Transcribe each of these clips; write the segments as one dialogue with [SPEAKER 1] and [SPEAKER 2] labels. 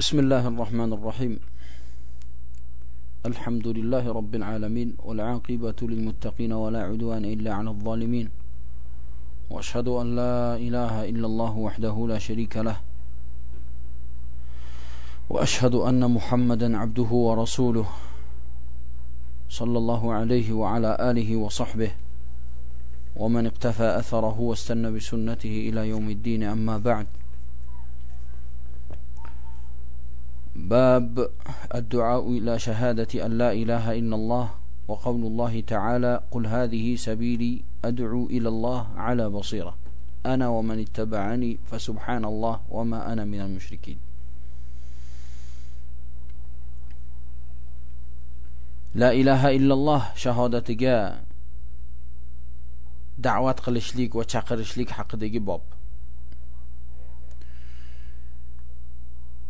[SPEAKER 1] بسم الله الرحمن الرحيم. الحمد لله رب العالمين والعاقبة للمتقين ولا عدوان إلا على الظالمين. وأشهد أن لا إله إلا الله وحده لا شريك له. وأشهد أن محمدا عبده ورسوله صلى الله عليه وعلى آله وصحبه. ومن اقتفى أثره واستنى بسنته إلى يوم الدين أما بعد. باب الدعاء إلى شهادة أن لا إله إلا الله وقول الله تعالى قل هذه سبيلي أدعو إلى الله على بصيرة. أنا ومن اتبعني فسبحان الله وما أنا من المشركين. لا إله إلا الله shahodatiga da'vat qilishlik va chaqirishlik haqidagi bob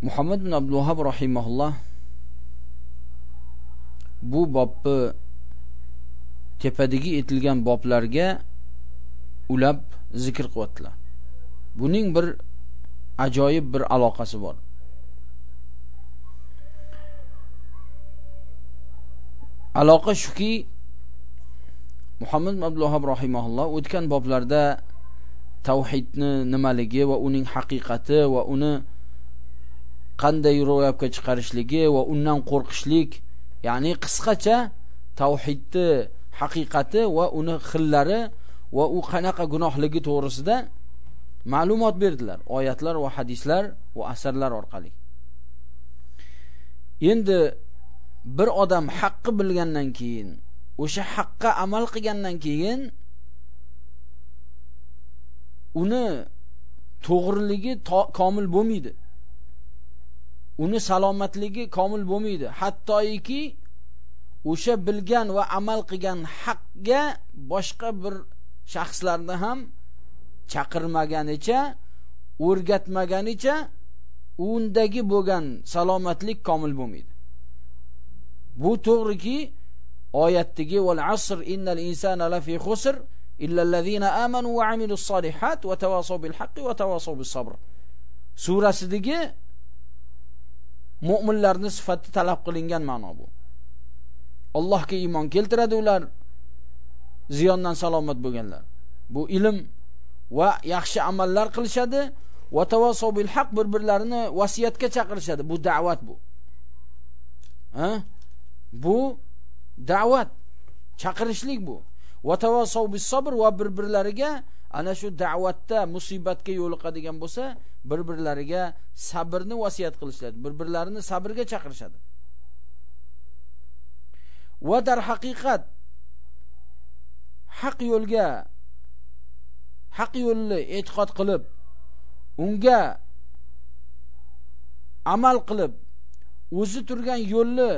[SPEAKER 1] muhammad ibn abdulvahab rahimahulloh bu bobni tepadagi etilgan boblarga ulab zikr qilyaptilar buning bir ajoyib bir aloqasi bor. Aloqa shuki muhammad ibn abdulvahab rahimahulloh o'tgan boblarda tavhidni nimaligi va uning haqiqati va uni qanday ro'yobga chiqarishligi va undan qo'rqishlik ya'ni qisqacha tavhidni haqiqati va uni xillari va u qanaqa gunohligi to'g'risida ma'lumot berdilar oyatlar va hadislar va asarlar orqali. Endi bir odam haqqi bilgandan keyin o'sha haqqa amal qilgandan keyin uni to'g'riligi komil bo'lmaydi. Uni salomatligi komil bo'lmaydi. Hattoiki o'sha bilgan va amal qilgan haqga boshqa bir shaxslarni ham chaqirmaganicha o'rgatmaganicha undagi bo'lgan salomatlik komil bo'lmaydi. Bu to'g'riki oyatdagi val asr innal insana lafi khusr illa allazina amanu va amilus solihat va tawasaw bil haqqi va tawasaw bis sabr surasidagi mu'minlarni sifati talab qilingan ma'no bu. Allohga iymon keltiradi ular ziyondan salomat bo'lganlar. Bu ilm va yaxshi amallar qilishadi va tavasobil haq bir-birlarini vasiyatga chaqirishadi. Bu da'vat bu. Ha? Bu da'vat chaqirishlik bu. Va tavasaw bis sabr va bir-birlariga ana shu da'vatda musibatga yo'liqadigan bo'lsa bir-birlariga sabrni vasiyat qilishadi bir-birlarini sabrga chaqirishadi. Va dar haqiqat haq yo'lga haq yo'lni e'tiqod qilib unga amal qilib o'zi turgan yo'lni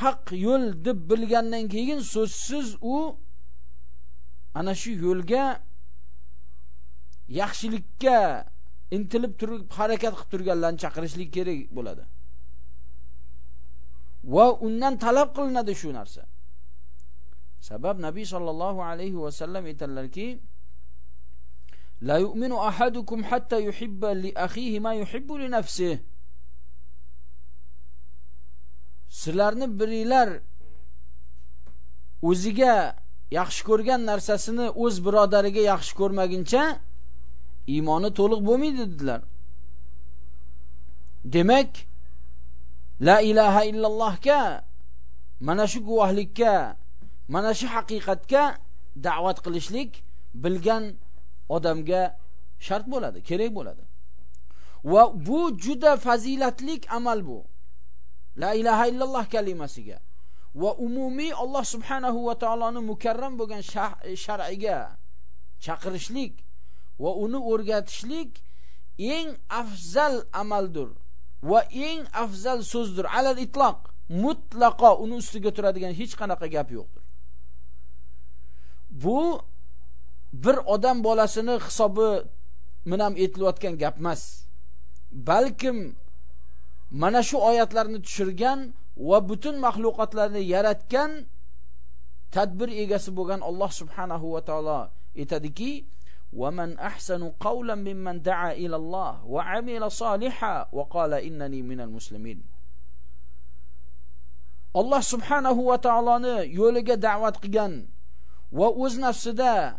[SPEAKER 1] haq yo'l deb bilgandan keyin so'zsiz u ana shu yo'lga yaxshilikka intilib turib harakat qilib turganlarni chaqirishlik kerak bo'ladi. Va undan talab qilinadi shu narsa. Sabab nabiy sollallohu alayhi vasallam aytadilarki la yu'minu ahadukum hatta yuhibba li akhihi ma yuhibbu li nafsihi. Sizlarni biringlar o'ziga yaxshi ko'rgan narsasini o'z birodariga yaxshi ko'rmaguncha iymoni to'liq bo'lmaydi dedilar. Demak la ilaha illallohga mana shu guvohlikka mana shu haqiqatga da'vat qilishlik bilgan odamga shart bo'ladi kerak bo'ladi. Va bu juda fazilatlik amal bu. La ilaha illalloh kalimasiga. Va umumiy Alloh subhanahu va taoloning mukarram bo'lgan e, shar'iga chaqirishlik va uni o'rgatishlik eng afzal amaldir va eng afzal so'zdir alal itloq mutlaqo uni ustiga turadigan hech qanaqa gap yo'qdir. Bu bir odam bolasini hisobi minam aytilayotgan gap emas balkim mana shu oyatlarni tushirgan va butun maxluqotlarni yaratgan tadbir egasi bo'lgan Alloh subhanahu va taolo aytadiki ومن أحسن قولا ممن دعا إلى الله وعمل صالحا وقال إنني من المسلمين alloh subhanahu va taoloni yo'liga da'vat qilgan va o'z nafsida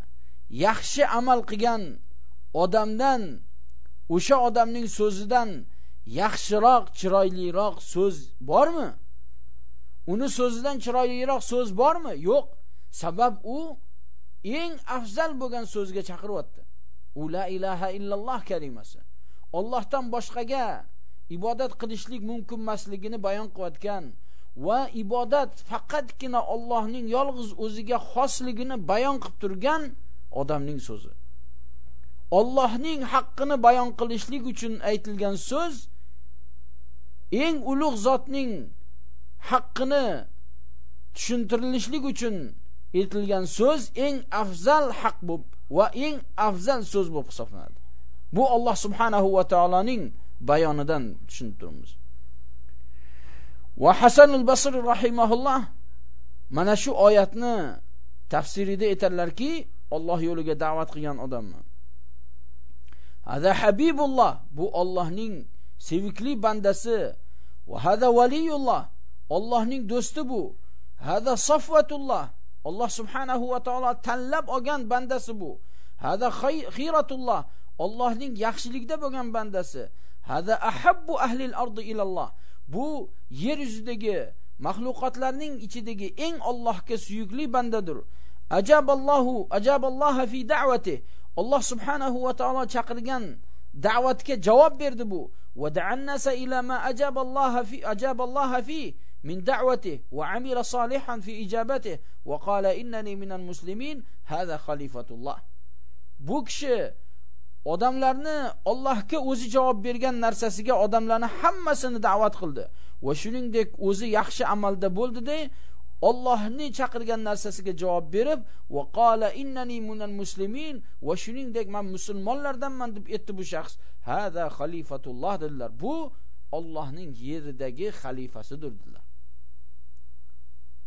[SPEAKER 1] yaxshi amal qilgan odamdan o'sha odamning so'zidan yaxshiroq chiroyliroq so'z bormi Uni so'zidan chiroyliroq so'z bormi? Yo'q. Sabab u eng afzal bo'lgan so'zga chaqiryapti. U la ilaha illalloh kalimasi Allohdan boshqaga ibodat qilishlik mumkin emasligini bayon qilayotgan va ibodat faqatgina Allohning yolg'iz o'ziga xosligini bayon qilib turgan odamning so'zi. Allohning haqqini bayon qilishlik uchun aytilgan so'z eng ulug' zotning haqqini tushuntirilishlik uchun aytilgan so'z eng afzal haq bo'lib va eng afzal so'z bo'lib hisoblanadi. Bu Alloh subhanahu va taoloning bayonidan tushunib turibmiz. Va Hasan al-Basri rahimahulloh mana shu oyatni tafsirida aytadilarki, Alloh yo'liga da'vat qilgan odamni. Hada Habibulloh, bu Allohning sevikli bandasi va hada valiyulloh, Allohning do'sti bu. Hada safvatulloh, Alloh subhanahu va taolo tanlab olgan bandasi bu. Hada khayratulloh, Allohning yaxshilikda bo'lgan bandasi. Hada ahabbu ahlil ardi ilalloh. Bu yer yuzidagi mahluqotlarning ichidagi eng Allohga suyukli bandadir. Ajaballohu ajaballoha fi da'vati. Alloh subhanahu va taolo chaqirgan da'vatga javob berdi bu. Va da'annasa ila ma ajaballoha fi ajaballoha fi min da'wati va amila salihan fi ijabati va qala innani minal muslimin hadha khalifatullah Bu kishi odamlarni Allohga o'zi javob bergan narsasiga odamlarni hammasini da'vat qildi. Va shuningdek o'zi yaxshi amalda bo'ldida Allohni chaqirgan narsasiga javob berib va qala innani minal muslimin va shuningdek men musulmonlardanman deb aytdi bu shaxs. Hada xalifatulloh dedilar. Bu Allohning yeridagi xalifasidir dedilar.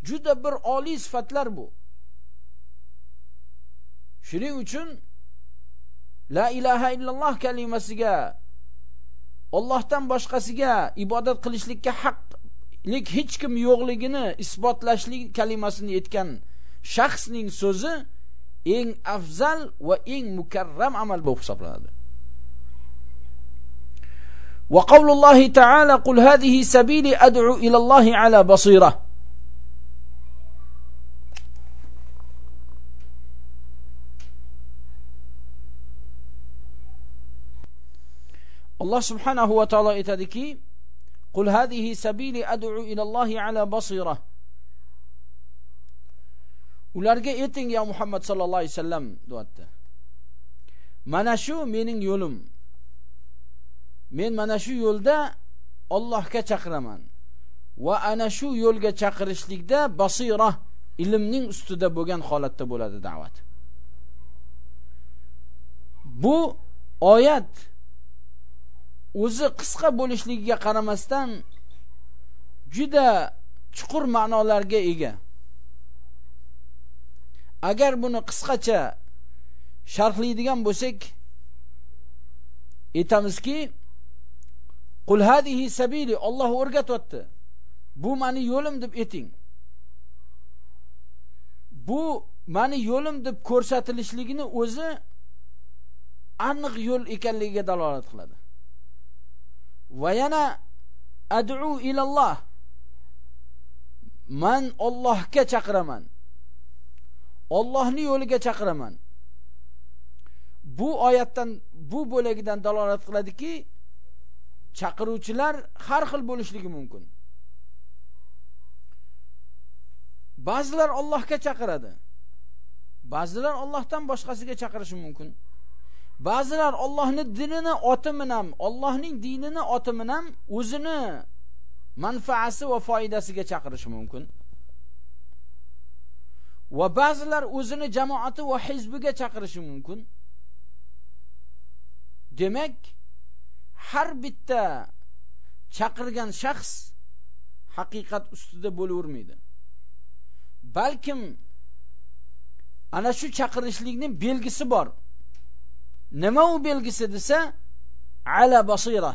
[SPEAKER 1] Juda bir oliy sifatlar bu shuning uchun la ilaha illalloh kalimasiga Allohdan boshqasiga ibodat qilishlikka haqlik hech kim yo'qligini isbotlashlik kalimasini aytgan shaxsning so'zi eng afzal va eng mukarram amal bo'lib hisoblanadi. va qawlullohi ta'ala qul hadhihi sabili ad'u ila Allohi ala basira alloh subhanahu va taolo aytadiki qul hadhihi sabili ad'u ila Allohi ala basira. Ularga ayting ya Muhammad sallallohu alayhi vasallam deyapti. Mana shu mening yo'lim. Men mana shu yo'lda Allohga chaqiraman. Va ana shu yo'lga chaqirishlikda basira ilmning ustida bo'lgan holatda bo'ladi da'vat. Bu oyat o'zi qisqa bo'lishligiga qaramasdan juda chuqur ma'nolarga ega. Agar buni qisqacha sharhlaydigan bo'lsak aytamizki qul hadihi sabili Alloh o'rgatyapti. Bu meni yo'lim deb ayting. Bu meni yo'lim deb ko'rsatilishligini o'zi aniq yo'l ekanligiga dalolat qiladi. Va yana ad'u ilalloh. Man Allohga chaqiraman. Allohning yo'liga chaqiraman. Bu oyatdan bu bo'lagidan dalolat qiladiki chaqiruvchilar har xil bo'lishligi mumkin. Ba'zilar Allohga chaqiradi. Ba'zilar Allohdan boshqasiga chaqirishi mumkin. Ba'zilar Allohning dinini oti bilan Allohning dinini oti bilan o'zini manfaati va foydasiga chaqirishi mumkin. Va ba'zilar o'zini jamoati va hizbiga chaqirishi mumkin. Demak har bitta chaqirgan shaxs haqiqat ustida bo'lavermaydi. Balkim ana shu chaqirishlikning belgisi bor. Nima u belgisi desa ala basira.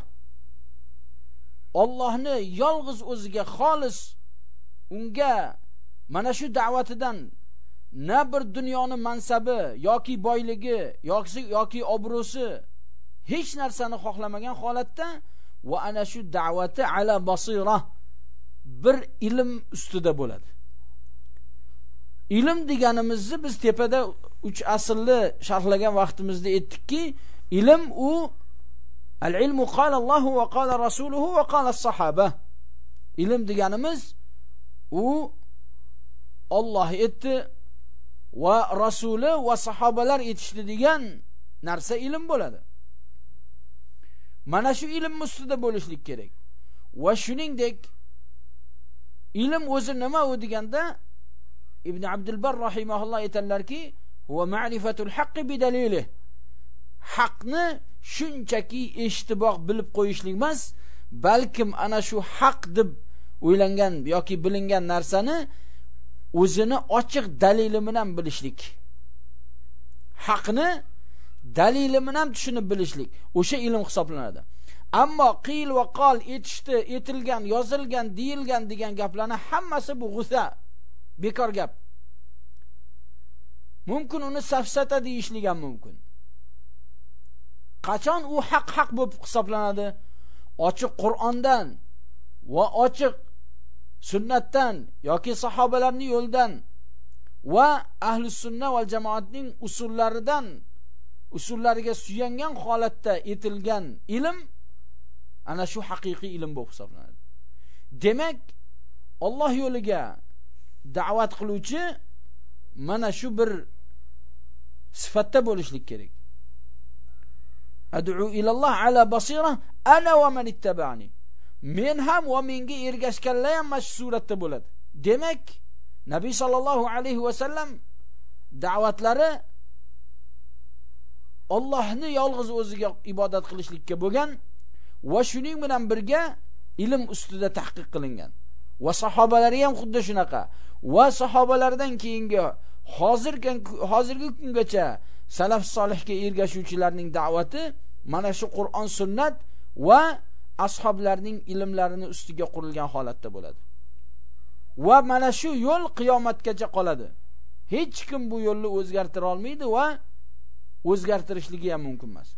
[SPEAKER 1] Allohni yolg'iz o'ziga xolis unga mana shu da'vatidan na bir dunyoni mansabi yoki boyligi yoki yoki obro'si hech narsani xohlamagan holatda va ana shu da'vati ala basira bir ilm ustida bo'ladi. Ilm deganimizni biz tepada 3 asrli sharhlagan vaqtimizda aytdikki ilm u al ilmu qala Allohu va qala rasuluhu va qala sahaba. Ilm deganimiz u Alloh aytdi va rasuli va sahobalar aytishdi degan narsa ilm bo'ladi. Mana shu ilm ustida bo'lishlik kerak. Va shuningdek ilm o'zi nima u deganda ibn abdulbar rahimahulloh aytadilarki va ma'rifatul haqqi bidalili haqni shunchaki eshitiboq bilib qo'yishlik emas balkim ana shu haq deb o'ylangan yoki bilingan narsani o'zini ochiq dalili bilan bilishlik. Haqni dalili bilan tushunib bilishlik. O'sha ilm hisoblanadi. Ammo qiyl va qol etishdi etilgan yozilgan deyilgan degan gaplarni hammasi bu g'usa bekor gap. Mumkin uni safsata deyishlik ham mumkin. Qachon u haq haq bo'lib hisoblanadi? Ochiq qur'ondan va ochiq sunnatdan yoki sahobalarning yo'lidan va ahli sunna va jamoatning usullaridan usullariga suyangan holatda etilgan ilm ana shu haqiqiy ilm bo'lib hisoblanadi. Demak Alloh yo'liga da'vat qiluvchi mana shu bir sifatda bo'lishlik kerak. Ad'u ilalloh ala basira ana va man ittaba'ani. Men ham va menga ergashganlar ham mana shu suratda bo'ladi. Demak nabiy sollallohu alayhi vasallam da'vatlari Allohni yolg'iz o'ziga ibodat qilishlikka bo'lgan va shuning bilan birga ilm ustida tahqiq qilingan. Va sahobalari ham xuddi shunaqa. Va sahobalardan keyingi hozirgi hozirgi kungacha salaf solihga ergashuvchilarning da'vati mana shu Qur'on sunnat va ashoblarning ilmlarini ustiga qurilgan holatda bo'ladi. Va mana shu yo'l qiyomatgacha qoladi. Hech kim bu yo'lni o'zgartira olmaydi va o'zgartirishligi ham mumkin emas.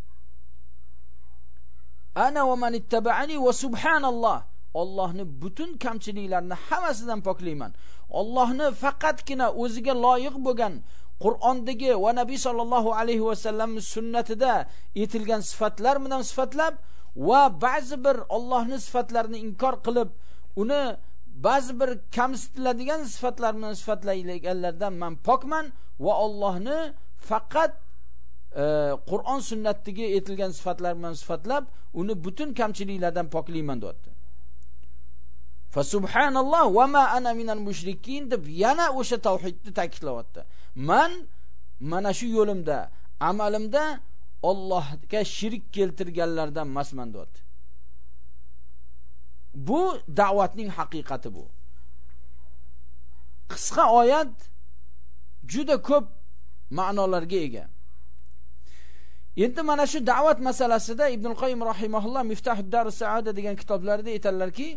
[SPEAKER 1] Ana va man ittaba'ani va subhanalloh. Allohni butun kamchiliklarini hammasidan poklayman. Allohni faqatgina o'ziga loyiq bo'lgan Qur'ondagi va Nabiy sallallohu alayhi va sallam sunnatida aytilgan sifatlar bilan sifatlab va ba'zi bir Allohni sifatlarini inkor qilib, uni ba'zi bir kamsitiladigan sifatlar bilan sifatlaydiganlardan men pokman va Allohni faqat e, Qur'on sunnatdagi aytilgan sifatlar bilan sifatlab, uni butun kamchiliklardan poklayman deydi. Fa subhanalloh va ma ana minal mushrikin deb yana o'sha tauhidni ta'kidlayapti. Man mana shu yo'limda amalimda Allohga shirk keltirganlardan emasman deyapti bu da'vatning haqiqati bu. Qisqa oyat juda ko'p ma'nolarga ega. Endi mana shu da'vat masalasida ibn Qoyyim rahimahulloh miftahud darus saada degan kitoblarida aytadilarki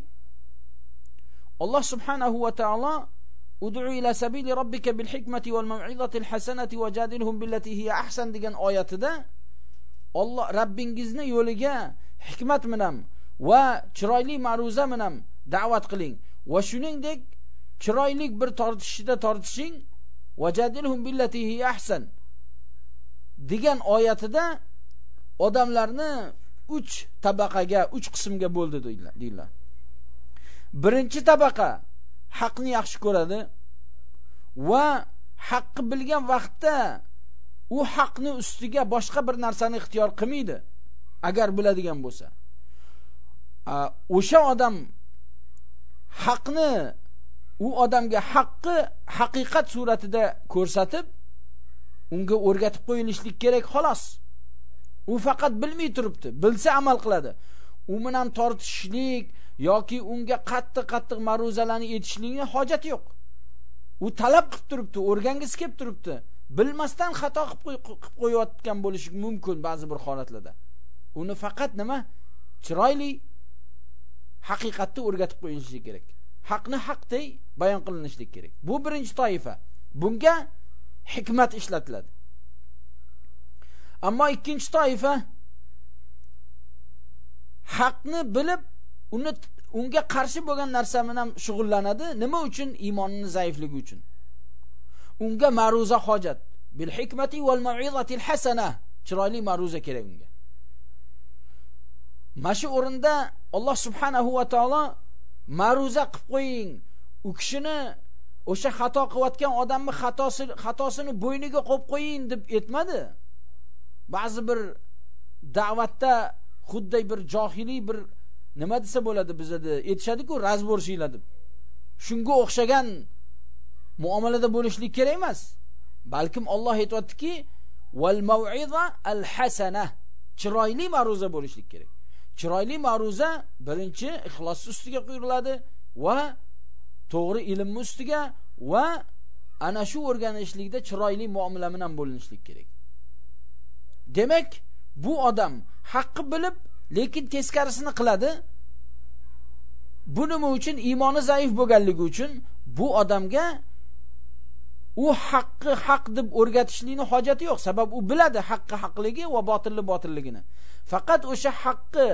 [SPEAKER 1] Allah subhanahu wa ta'ala Ud'u ila sabili robbika bil hikmati wal maw'izati al hasanati wajadilhum billati hiya ahsan degan oyatida Alloh Rabbingizni yo'liga hikmat bilan va chiroyli ma'ruza bilan da'vat qiling. Va shuningdek chiroyli bir tortishishda tortishing wajadilhum billati hiya ahsan degan oyatida odamlarni 3 tabaqaga 3 qismga bo'ldi deydilar. Birinchi tabaqa haqni yaxshi ko'radi va haqqi bilgan vaqtda u haqni ustiga boshqa bir narsani ixtiyor qilmaydi agar biladigan bo'lsa. O'sha odam haqni u odamga haqqi haqiqat suratida ko'rsatib unga o'rgatib qo'yilishlik kerak xolos. U faqat bilmay turibdi bilsa amal qiladi. U bilan tortishishlik yoki unga qattiq qattiq ma'ruzalarni aytishlikni hojati yo'q. U talab qilib turibdi o'rgangisi kelib turibdi. Bilmasdan xato qilib qo'yayotgan bo'lishi mumkin ba'zi bir holatlarda. Uni faqat nima? Chiroyli haqiqatni o'rgatib qo'yilishi kerak. Haqni haqday bayon qilinishlik kerak. Bu birinchi toifa. Bunga hikmat ishlatiladi. Ammo ikkinchi toifa haqni bilib uni unga qarshi bo'lgan narsa bilan shug'ullanadi. Nima uchun? Iymonini zaifligi uchun. Unga ma'ruza hojat. Bil hikmati val mauizatil hasana. Chiroyli ma'ruza kerak unga. Mana shu o'rinda Alloh subhanahu va taolo ma'ruza qilib qo'ying. U kishini o'sha xato qilayotgan odamni xatosi xatosini bo'yniga qo'yib qo'ying deb aytmadi. Ba'zi bir da'vatda xuddi bir johiliy bir nima desa bo'ladi bizada aytishadi-ku razborshinglar deb. Shunga o'xshagan muomalada bo'lishlik kerak emas. Balkim Alloh aytayotdiki val mau'iza al hasana chiroyli ma'ruza bo'lishlik kerak. Chiroyli ma'ruza birinchi ixlos ustiga quyriladi va to'g'ri ilm ustiga va ana shu o'rganishlikda chiroyli muomala bilan bo'linishlik kerak. Demak bu odam haqqi bilib lekin teskarisini qiladi. Bu nima uchun iymoni zaif bo'lganligi uchun bu odamga u haqqi haq deb o'rgatishlikni hojati yo'q. Sabab u biladi haqqi haqligi va botilni botilligini. Faqat o'sha haqqi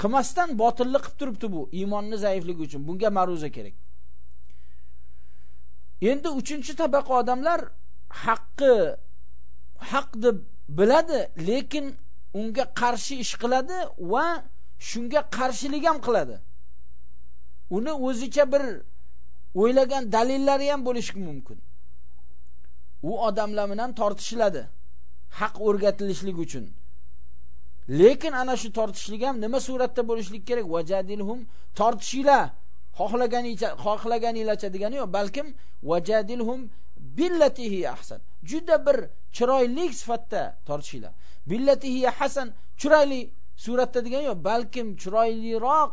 [SPEAKER 1] qilmasdan botilni qilib turibdi bu iymonni zaifligi uchun. Bunga ma'ruza kerak. Endi uchinchi tabaqa odamlar haqqi haq deb biladi lekin unga qarshi ish qiladi va shunga qarshilik ham qiladi. Uni o'zicha bir o'ylagan dalillari ham bo'lishi mumkin. U odamlar bilan tortishiladi haq o'rgatilishlik uchun. Lekin ana shu tortishlik ham nima suratda bo'lishlik kerak? Vajadilhum tortishinglar. Xohlaganicha xohlaganinglarcha degani yo'q balkim vajadilhum billatihi ahsan. Juda bir chiroyli sifatda tortishinglar. Billatihi hasan. Chiroyli suratda degani yo'q balkim chiroyliroq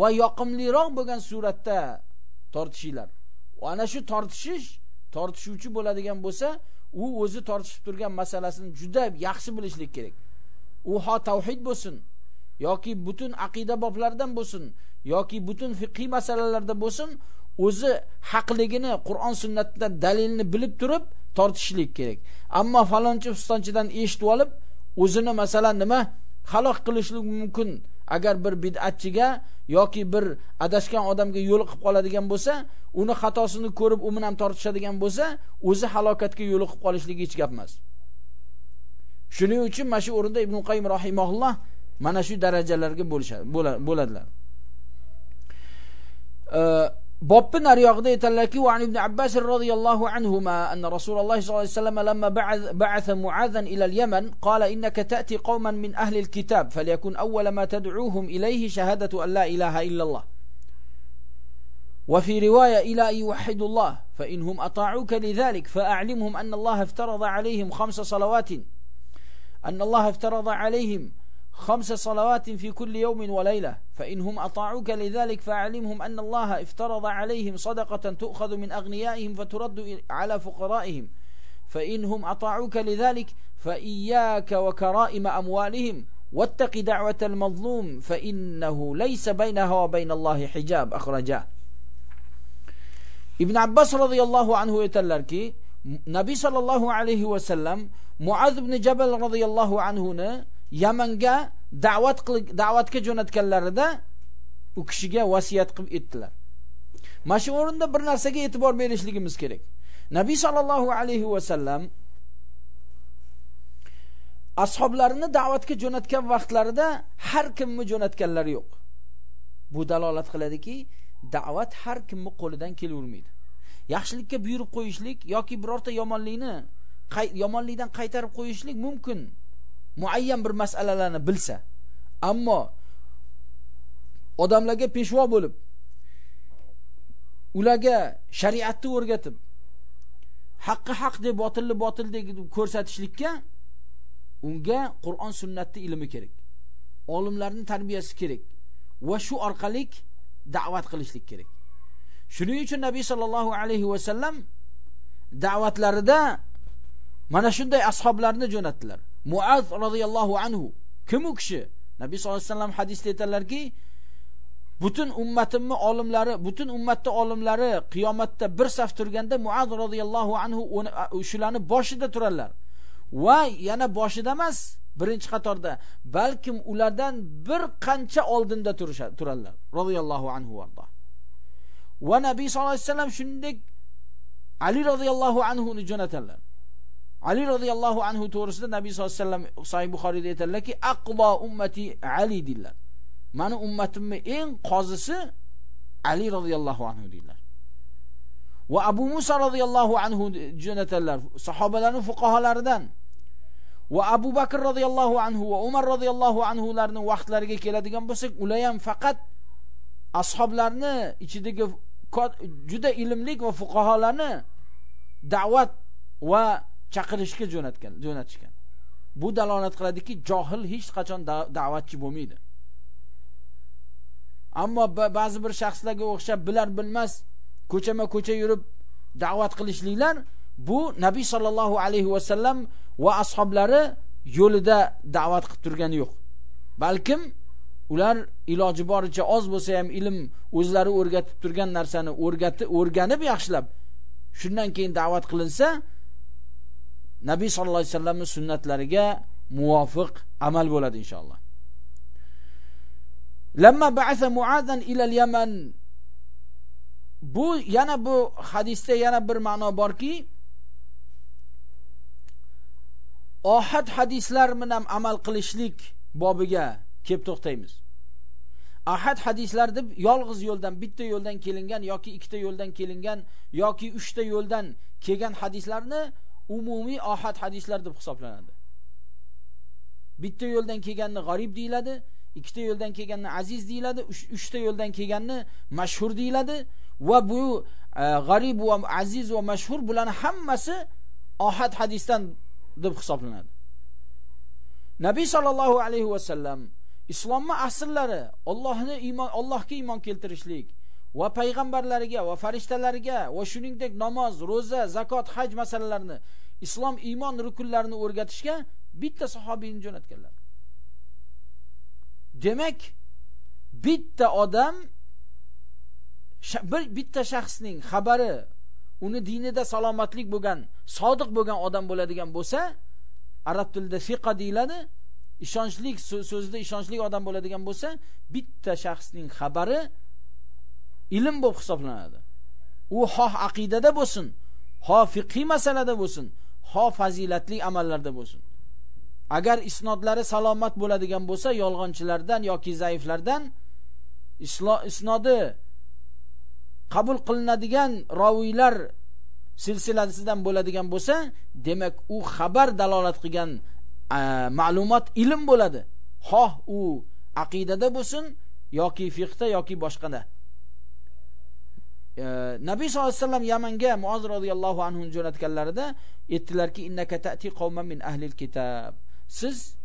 [SPEAKER 1] va yoqimliroq bo'lgan suratda tortishinglar. Ana shu tortishish tortishuvchi bo'ladigan bo'lsa u o'zi tortishib turgan masalasini juda yaxshi bilishlik kerak. U ho tavhid bo'lsin yoki butun aqida boblaridan bo'lsin yoki butun fiqiy masalalarda bo'lsin o'zi haqligini Qur'on sunnatdan dalilni bilib turib tortishlik kerak. Ammo falonchi pistonchidan eshitib olib o'zini masalan nima xaloq qilishlik mumkin. Agar bir bid'atchiga yoki bir adashgan odamga yo'l qilib qoladigan bo'lsa uni xatosini ko'rib u bilan tortishadigan bo'lsa o'zi halokatga yo'l qilib qolishligi hech gap emas. Shuning uchun mana shu o'rinda ibn qayyim rahimahulloh mana shu darajalarga bo'lishadi bo'ladilar. باب نريغ يتلكي وعن ابن عباس رضي الله عنهما أن رسول الله صلى الله عليه وسلم لما بعث, بعث معاذا إلى اليمن قال إنك تأتي قوما من أهل الكتاب فليكن أول ما تدعوهم إليه شهادة أن لا إله إلا الله. وفي رواية إلى أن يوحدوا الله فإنهم أطاعوك لذلك فأعلمهم أن الله افترض عليهم خمس صلوات. أن الله افترض عليهم خمس صلوات في كل يوم وليلة فإنهم أطاعوك لذلك فأعلمهم أن الله افترض عليهم صدقة تؤخذ من أغنيائهم فترد على فقرائهم. فإنهم أطاعوك لذلك فإياك وكرائم أموالهم واتق دعوة المظلوم فإنه ليس بينها وبين الله حجاب. أخرجاه ابن عباس رضي الله عنه يتلركي نبي صلى الله عليه وسلم معاذ بن جبل رضي الله عنه Yamanga da'vat qilib da'vatga jo'natganlarida u kishiga vasiyat qilib aytdilar. Mana shu o'rinda bir narsaga e'tibor berishligimiz kerak. Nabiy sallallohu alayhi va sallam ashoblarini da'vatga jo'natgan vaqtlarida har kimni jo'natganlari yo'q. Bu dalolat qiladiki, da'vat har kimni qo'lidan kelavermaydi. Yaxshilikka buyurib qo'yishlik yoki birorta yomonlikni yomonlikdan qaytarib qo'yishlik mumkin. Muayyan bir masalalarni bilsa ammo odamlarga peshvo bo'lib ularga shariatni o'rgatib haqqi haq deb botilni botil deb ko'rsatishlikka unga Qur'on sunnatni ilmi kerak olimlarning tarbiyasi kerak va shu orqali da'vat qilishlik kerak. Shuning uchun nabiy sollallohu alayhi va sallam da'vatlarida mana shunday ashoblarni jo'natdilar. Muaz roziyallohu anhu. Kim u kishi? Nabiy sollallohu alayhi vasallam hadisda aytadilarki butun ummatimni olimlari butun ummatda olimlari qiyomatda bir saf turganda muaz roziyallohu anhu shularni boshida turarlar. Va yana boshida emas birinchi qatorda balkim ulardan bir qancha oldinda turadilar roziyallohu anhu varda va nabiy sollallohu alayhi vasallam shuningdek ali roziyallohu anhuni jo'natadilar ali radhiyallahu anhu to'g'risida nabiy sollallohu alayhi vasallam sahih buxoriyda aytadilarki aqlo ummati ali deydilar. Mani ummatimni eng qozisi ali radhiyallahu anhu deydilar. Va abu Musa radhiyallahu anhu jo'natadilar sahobalarning fuqaholaridan. Va abu bakr radhiyallahu anhu va umar roziyallohu anhularning vaqtlariga keladigan bo'lsak ular ham faqat ashoblarni ichidagi juda ilmlik va fuqaholarni da'vat va chaqirishga jo'natgan jo'natishgan. Bu dalolat qiladiki johil hech qachon da'vatchi bo'lmaydi. Ammo ba'zi bir shaxslarga o'xshab bilar bilmas ko'chama ko'cha yurib da'vat qilishliklar bu nabiy sollallohu alayhi vasallam va ashoblari yo'lida da'vat qilib turgani yo'q. Balkim ular iloji boricha oz bo'lsa ham ilm o'zlari o'rgatib turgan narsani o'rgatib o'rganib yaxshilab shundan keyin da'vat qilinsa nabiy sallallohu alayhi vasallamning sunnatlariga muvofiq amal bo'ladi inshaalloh. Lamma ba'atha muazan ila al-yaman. Bu yana bu hadisda yana bir ma'no borki ohad hadislar bilan amal qilishlik bobiga kelib to'xtaymiz. Ahad hadislar deb yolg'iz yo'ldan bitta yo'ldan kelingan yoki ikkita yo'ldan kelingan yoki uchta yo'ldan kelgan hadislarni umumiy ahad hadislar deb hisoblanadi. Bitta yo'ldan kelganni g'arib deyiladi ikkita yo'ldan kelganni aziz deyiladi uchta yo'ldan kelganni mashhur deyiladi va bu e, g'arib va aziz va mashhur bularni hammasi ahad hadisdan deb hisoblanadi. Nabiy sollallohu alayhi vasallam islomni asllari Allohni iymon Allohga iymon keltirishlik va payg'ambarlariga va farishtalarga va shuningdek namoz, roza, zakot, haj masalalarini islom iymon rukunlarini o'rgatishga bitta sahobiyni jo'natganlar. Demak, bitta odam bir bitta shaxsning xabari uni dinida salomatlik bo'lgan, sodiq bo'lgan odam bo'ladigan bo'lsa, arab tilida fiqa deyiladi. ishonchlik so'zida ishonchli odam bo'ladigan bo'lsa bitta shaxsning xabari ilm bo'lib hisoblanadi. U xoh aqidada bo'lsin xoh fiqhi masalada bo'lsin xoh fazilatli amallarda bo'lsin. Agar isnodlari salomat bo'ladigan bo'lsa yolg'onchilardan yoki zaiflardan isnodi qabul qilinadigan roviylar silsilasidan bo'ladigan bo'lsa demak u xabar dalolat qilgan ma'lumot ilm bo'ladi. Xoh u aqidada bo'lsin yoki fiqda yoki boshqada. Nabiy sollallohu alayhi vasallam yamanga muoz roziyallohu anhu jo'natganlarida aytdilarki innaka ta'ti qavman min ahli kitob siz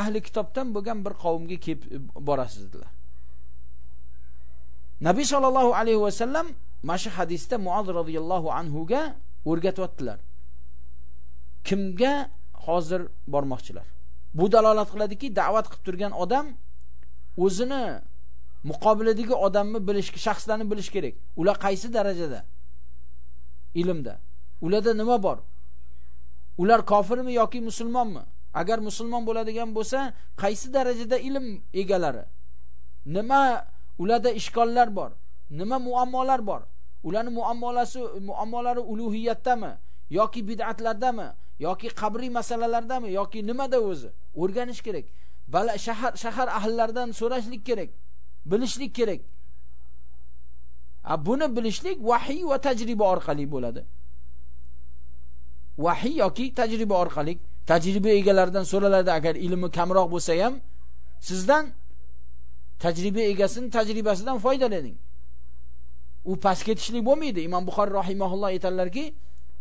[SPEAKER 1] ahli kitobdan bo'lgan bir qavmga kelib e, borasiz dedilar. Nabiy sollallohu alayhi vasallam mana shu hadisda muoz roziyallohu anhuga o'rgatyaptilar. Kimga hozir bormoqchilar? Bu dalolat qiladiki da'vat qilib turgan odam o'zini muqobiladagi odamni bilish shaxslarni bilish kerak. Ular qaysi darajada? Ilmda. Ularda nima bor? Ular kofirmi yoki musulmonmi? Agar musulmon bo'ladigan bo'lsa qaysi darajada ilm egalari? Nima ularda ishkollar bor? Nima muammolar bor? Ularni muammolasi muammolari ulug'iyatdami yoki bid'atlardami? Yoki qabriy masalalardami? Yoki nimada o'zi? O'rganish kerak. Bala shahar shahar ahllaridan so'rashlik kerak. Bilishlik kerak. A buni bilishlik vahiy va tajriba orqali bo'ladi. Vahiy yoki tajriba orqali tajriba egalaridan so'raladi agar ilmi kamroq bo'lsa ham sizdan tajriba egasini tajribasidan foydalaning. U past ketishlik bo'lmaydi. Imom buxoriy rahimahulloh aytadilarki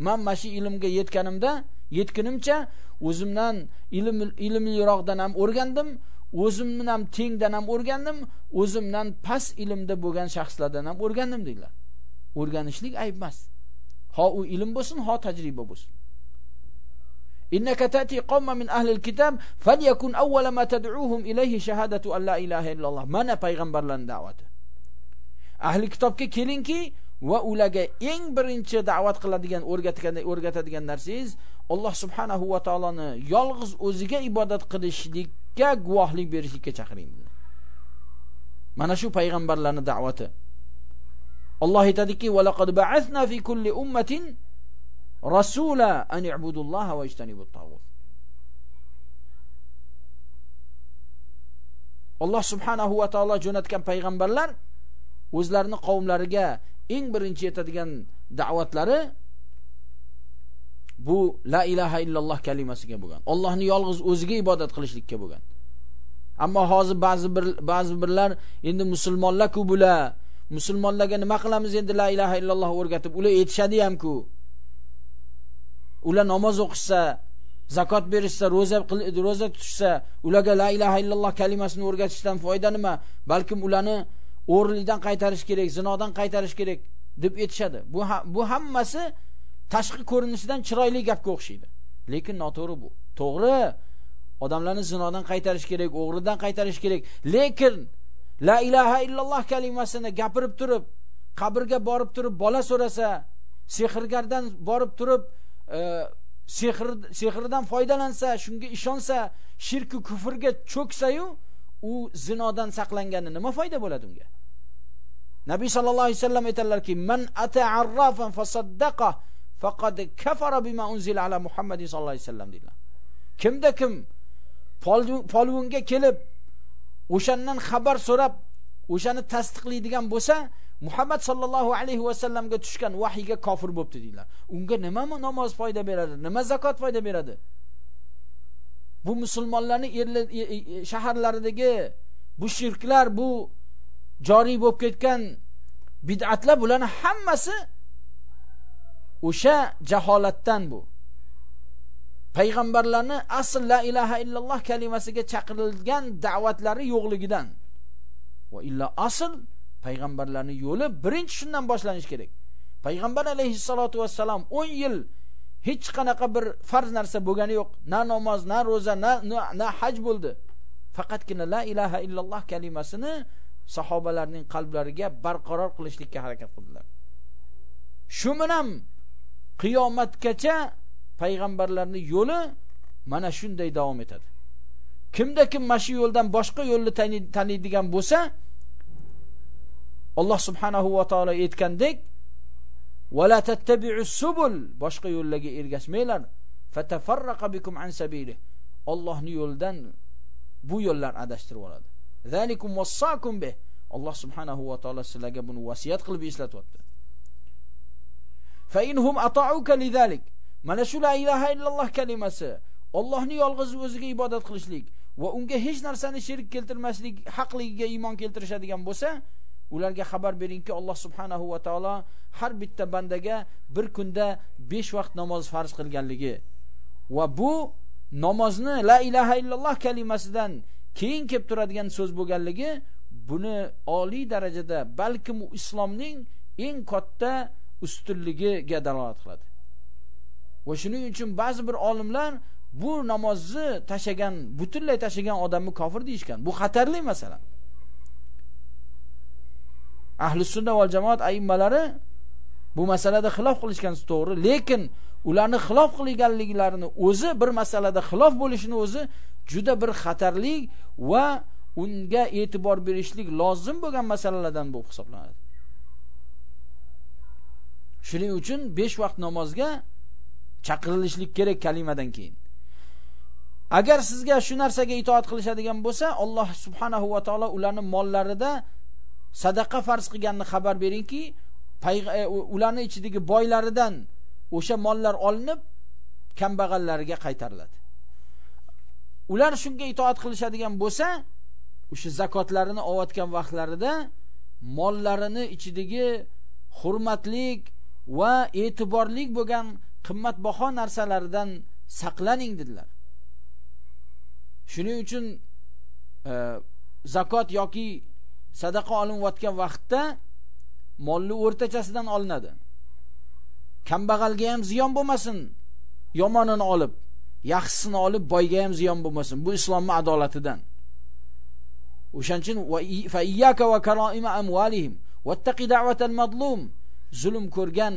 [SPEAKER 1] man mana shu ilmga yetganimda yetgunimcha o'zimdan ilm ilmliroqdan ham o'rgandim. O'zimni ham tengdan ham o'rgandim o'zimdan past ilmda bo'lgan shaxslardan ham o'rgandim deydilar o'rganishlik ayb emas. Ho u ilm bo'lsin ho tajriba bo'lsin. Innaka tati qawman min ahli alkitab falyakun awwala ma tad'uuhum ilayhi shahadatu an la ilaha illalloh. Mana payg'ambarlarning da'vati. Ahli kitobga kelingki va ularga eng birinchi da'vat qiladigan o'rgatgan o'rgatadigan narsangiz Alloh subhanahu va taoloni yolg'iz o'ziga ibodat qilishlik qilishlikka guvohlik berishlikka chaqiring. Mana shu payg'ambarlarning da'vati. Alloh aytadiki: "Va laqad ba'athna fi kulli ummatin rasula an i'budulloha va ijtanibut tagut." Alloh subhanahu va taolo jo'natgan payg'ambarlar o'zlarini qavmlariga eng birinchi yetadigan da'vatlari bu la ilaha illalloh kalimasiga bo'lgan. Allohni yolg'iz o'ziga ibodat qilishlikka bo'lgan. Ammo hozir ba'zi bir ba'zi birlar endi musulmonlar-ku bular musulmonlarga nima qilamiz endi la ilaha illalloh o'rgatib? Ular aytishadi hamku ular namoz o'qishsa zakot berishsa ro'za ro'za tutishsa ularga la ilaha illalloh kalimasini o'rgatishdan foyda nima? Balkim ularni o'g'rilikdan qaytarish kerak zinodan qaytarish kerak deb aytishadi. Bu bu hammasi tashqi ko'rinishidan chiroyli gapga o'xshaydi. Lekin noto'g'ri bu. To'g'ri. Odamlarni zinodan qaytarish kerak o'g'ridan qaytarish kerak. Lekin la ilaha illalloh kalimasini gapirib turib qabrga borib turib bola so'rasa sehrgardan borib turib e, sehr sehrdan foydalansa shunga ishonsa shirku kufrga cho'ksayu u zinodan saqlangani nima foyda bo'ladi unga? Nabiy sallallohu alayhi vasallam aytadilarki man ata'arrafan fasaddaqa faqad kafara bima unzila ala muhammadin sallallohu alayhi vasallam dedilar kimda kim polvonga kelib o'shandan xabar so'rab o'shani tasdiqlaydigan bo'lsa Muhammad sallallohu alayhi vasallamga tushgan vahiyga kofir bo'pti deydilar. Unga nima namoz foyda beradi? Nima zakot foyda beradi? Bu musulmonlarning e, e, e, shaharlaridagi bu shirklar, bu joriy bo'lib ketgan bid'atlar bularning hammasi o'sha jaholatdan bu. Payg'ambarlarni asl la ilaha illalloh kalimasiga chaqirilgan da'vatlari yo'qligidan. Va illa asl payg'ambarlarning yo'li birinchi shundan boshlanish kerak. Payg'ambar alayhissalotu vassalam 10 yil hech qanaqa bir farz narsa bo'lgani yo'q. Na namoz, na roza, na na haj bo'ldi. Faqatgina la ilaha illalloh kalimasini sahobalarning qalblariga barqaror qilishlikka harakat qildilar. Shu bilan qiyomatgacha payg'ambarlarning yo'li mana shunday davom etadi. Kimda kim mana shu yo'ldan boshqa yo'lni taniydigan bo'lsa, Alloh subhanahu va taolo aytgandek, "Wala tattabi'us subul" boshqa yo'llarga ergashmanglar. Fatafarraqa bikum an sabili. Allohning yo'ldan bu yo'llar adashtirib oladi. Zalikum wassakum bih. Alloh subhanahu va taolo sizlarga buni vasiyat qilib eslatyapti. Fa inhum ata'uka lidhalik. Mana shu la ilaha illalloh kalimasi Allohni yolg'iz o'ziga ibodat qilishlik va unga hech narsani shirk keltirmaslik haqligiga iymon keltirishadigan bo'lsa, ularga xabar beringki Alloh subhanahu va taolo har bitta bandaga bir kunda 5 vaqt namoz farz qilganligi va bu namozni la ilaha illalloh kalimasidan keyin kelib turadigan so'z bo'lganligi buni oliy darajada balkim islomning eng katta ustunligiga dalolat qiladi. Va shuning uchun ba'zi bir olimlar bu namozni tashagan, butunlay tashagan odamni kofir deyishgan. Bu xatarli masala. ahli sunna va jamoat aimmalari bu masalada xilof qilishgan to'g'ri lekin ularni xilof qilganliklarini o'zi bir masalada xilof bo'lishini o'zi juda bir xatarli va unga e'tibor berishlik lozim bo'lgan masalalardan bu hisoblanadi shuning uchun 5 vaqt namozga chaqirilishlik kerak kalimadan keyin. Agar sizga shu narsaga itoat qilishadigan bo'lsa Alloh subhanahu va taolo ularning mollarida sadaqa farz qilganini xabar beringki e, ularni ichidagi boylaridan o'sha mollar olinib kambag'allarga qaytariladi. Ular shunga itoat qilishadigan bo'lsa o'sha zakotlarini olayotgan vaqtlarida mollarini ichidagi hurmatlik va e'tiborlik bo'lgan qimmatbaho narsalardan saqlaning dedilar. Shuning uchun e, zakot yoki sadaqa olinayotgan vaqtda molni o'rtachasidan olinadi. Kambag'alga ham ziyon bo'lmasin yomonini olib yaxshisini olib boyga ham ziyon bo'lmasin bu islomning adolatidan. O'shaning uchun va iyyaka va karaima amwalihim wattaqi da'watal mazlum zulm ko'rgan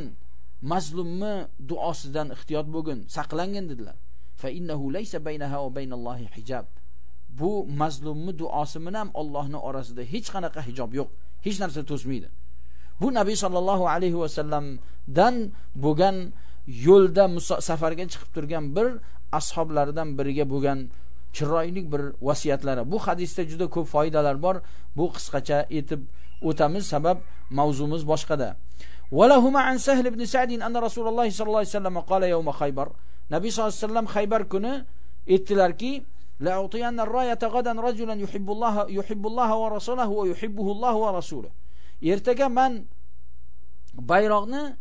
[SPEAKER 1] mazlumni duosidan ehtiyot bo'lgin saqlangin dedilar. Fa innahu laysa baynaha va baynallohi hijab. Bu mazlumni duosi bilan Allohning orasida hech qanaqa hijob yo'q hech narsa to'smaydi. Bu nabiy sollallohu alayhi vasallamdan bo'lgan yo'lda safarga chiqib turgan bir ashablaridan biriga bo'lgan chiroyli bir vasiyatlari. Bu hadisda juda ko'p foydalar bor. Bu qisqacha aytib o'tamiz sabab mavzumiz boshqada. ولهما عن سهل بن سعد أن رسول الله صلى الله عليه وسلم قال يوم خيبر نبي صلى الله عليه وسلم خيبر كنا اتلاركي لأعطيان الراية غدا رجلا يحب الله يحب الله ورسوله ويحبه الله ورسوله ertaga man bayroqni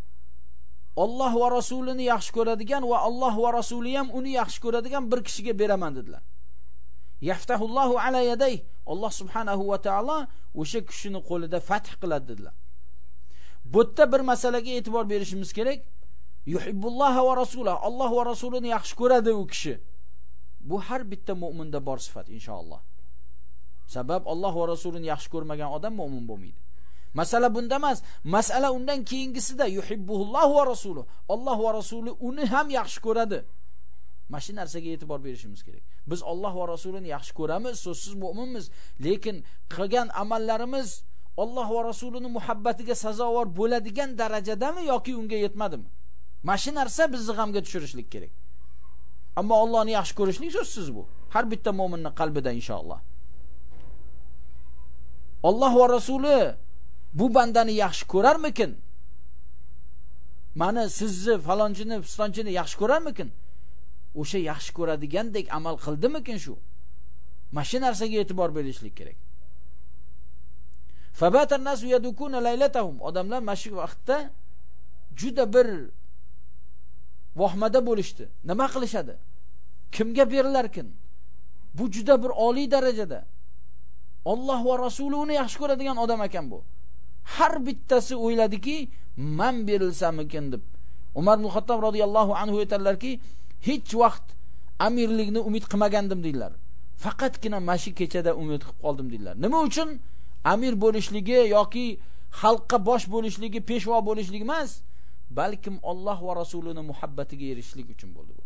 [SPEAKER 1] Alloh va rasulini yaxshi ko'radigan va Alloh va rasuli ham uni yaxshi ko'radigan bir kishiga beraman dedilar. Yaftahullohu ala yaday. Alloh subhanahu va taolo o'sha kishining qo'lida fath qiladi dedilar. Bu yerda bir masalaga e'tibor berishimiz kerak. Yuhibbulloha va rasulahu. Alloh va rasulini yaxshi ko'radi u kishi. Bu har bitta mu'minda bor sifat inshaalloh. Sabab Alloh va rasulini yaxshi ko'rmagan odam mu'min bo'lmaydi. Masala bunda emas, masala undan keyingisida yuhibbuhullohu va rasuluhu. Alloh va rasuli uni ham yaxshi ko'radi. Mana shu narsaga e'tibor berishimiz kerak. Biz Alloh va rasulini yaxshi ko'ramiz, so'zsiz mu'minmiz, lekin qilgan amallarimiz Alloh va rasulining muhabbatiga sazovor bo'ladigan darajadami yoki unga yetmadimi? Mana shu narsa bizni g'amga tushirishlik kerak. Ammo Allohni yaxshi ko'rishlik so'zsiz bu. Har bitta mu'minning qalbida inshaalloh. Alloh va rasuli bu bandani yaxshi ko'rarmikin mani sizni falonchini pistonchini yaxshi ko'rarmikin o'sha yaxshi ko'radigandek amal qildimikin shu mana shu narsaga e'tibor berishlik kerak odamlar mashq vaqtda juda bir vohmada bo'lishdi. Nima qilishadi? Kimga berilarkin? Bu juda bir oliy darajada. Alloh va rasulini yaxshi ko'radigan odam ekan bu. Har bittasi o'yladiki men berilsamikin? deb. Umar ibn xattob radhiyallohu anhu aytarlarki, hech vaqt amirlikni umid qilmagandim deydilar. Faqatgina mana kechada umid qilib qoldim deydilar. Nima uchun? Amir bo'lishligi yoki xalqqa bosh bo'lishligi peshvo bo'lishligi emas balkim Alloh va rasulini muhabbatiga erishishlik uchun bo'ldi bu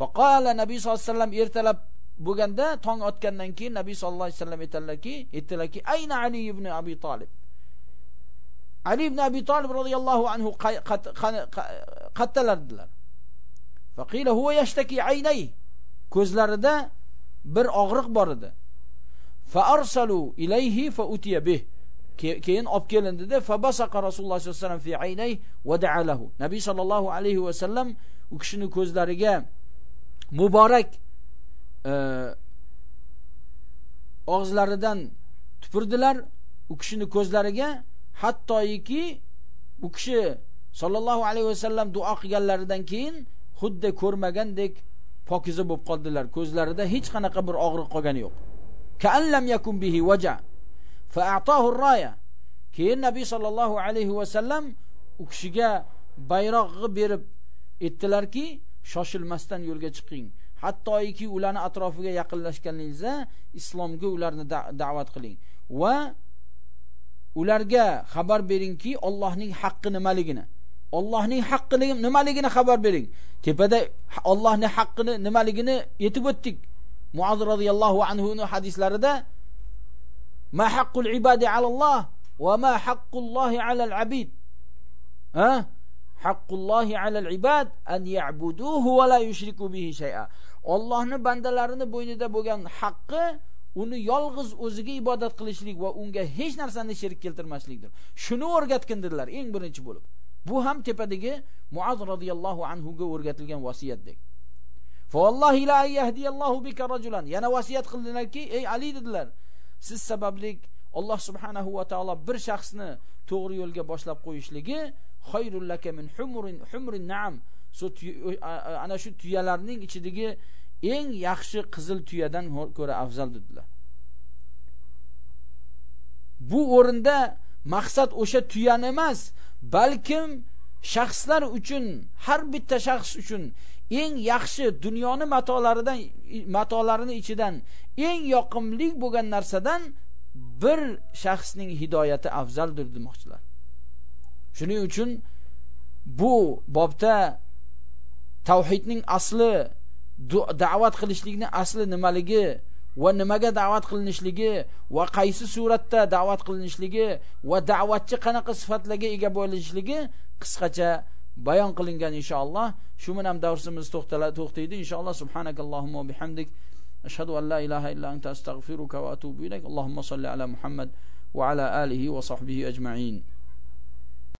[SPEAKER 1] faqala nabiy sollallohu alayhi vasallam ertalab bo'lganda tong otgandan keyin nabiy sollallohu alayhi vasallam aytadilarki aytdilarki ayna ali ibn abi tolib Ali ibn Abi Talib radhiyallohu anhu qattalar dedilar. Faqila huwa yashtaki aynay. Ko'zlarida bir og'riq bor edi. Fa arsalu ilayhi fa utiya bih. Keyin olib kelindida fabasaqa Rasululloh sollallohu alayhi vasallam fi aynay va da'alahu. Nabiy sallallohu alayhi vasallam u kishining ko'zlariga muborak og'izlaridan tupurdilar. U kishining ko'zlariga hattoiki bu kishi sollallohu alayhi vasallam duo qilganlaridan keyin xuddi ko'rmagandek pokiza bo'lib qoldilar ko'zlarida hech qanaqa bir og'riq qolgani yo'q kaallam yakun bihi vaja fa'atahu raya keyin nabiy sollallohu alayhi vasallam u kishiga bayroqni berib aytdilarki shoshilmasdan yo'lga chiqing hattoiki ularni atrofiga yaqinlashganingizda islomga ularni da'vat qiling va ularga xabar beringki Allohning haqqi nimaligini Allohning haqqi nimaligini xabar bering tepada Allohning haqqini nimaligini yetib o'tdik Muaz radhiyallohu anhu ning hadislarida ma haqqul ibadi ala Alloh va ma haqqullohi ala al-abid. Ha? Haqqullohi ala al-ibad an ya'buduhu va la yushriku bihi shay'a. Allohning bandalarini bo'ynida bo'lgan haqqi uni yolg'iz o'ziga ibodat qilishlik va unga hech narsani shirk keltirmaslikdir. Shuni o'rgatkindilar eng birinchi bo'lib. Bu ham tepadagi muaz radhiyallohu anhu ga o'rgatilgan vasiyatdek Vallahi la yahdiyallohu bika rajulan. Yana vasiyat qildilarki ey ali dedilar. Siz sabablik Alloh subhanahu va taolo bir shaxsni to'g'ri yo'lga boshlab qo'yishligi khayrul laka min humrin humrin na'am. Ana shu tuyalarning ichidagi eng yaxshi qizil tuyadan ko'ra afzal dedilar. Bu o'rinda maqsad o'sha tuyani emas balkim shaxslar uchun har bitta shaxs uchun eng yaxshi dunyoni matolaridan matolarini ichidan eng yoqimli bo'lgan narsadan bir shaxsning hidoyati afzaldir demoqchilar. Shuning uchun bu bobda tavhidning asli da'vat qilishlikni asli nimaligi va nimaga da'vat qilinishligi va qaysi suratda da'vat qilinishligi va da'vatchi qanaqa sifatlarga ega bo'lishligi qisqacha bayon qilingan inshaalloh shu bilan darsimiz to'xtaydi inshaalloh subhanakallohumma va bihamdik ashhadu an la ilaha illa anta astag'firuka va atubu ilayk allohumma solli ala muhammad va ala alihi va sahbihi ajma'in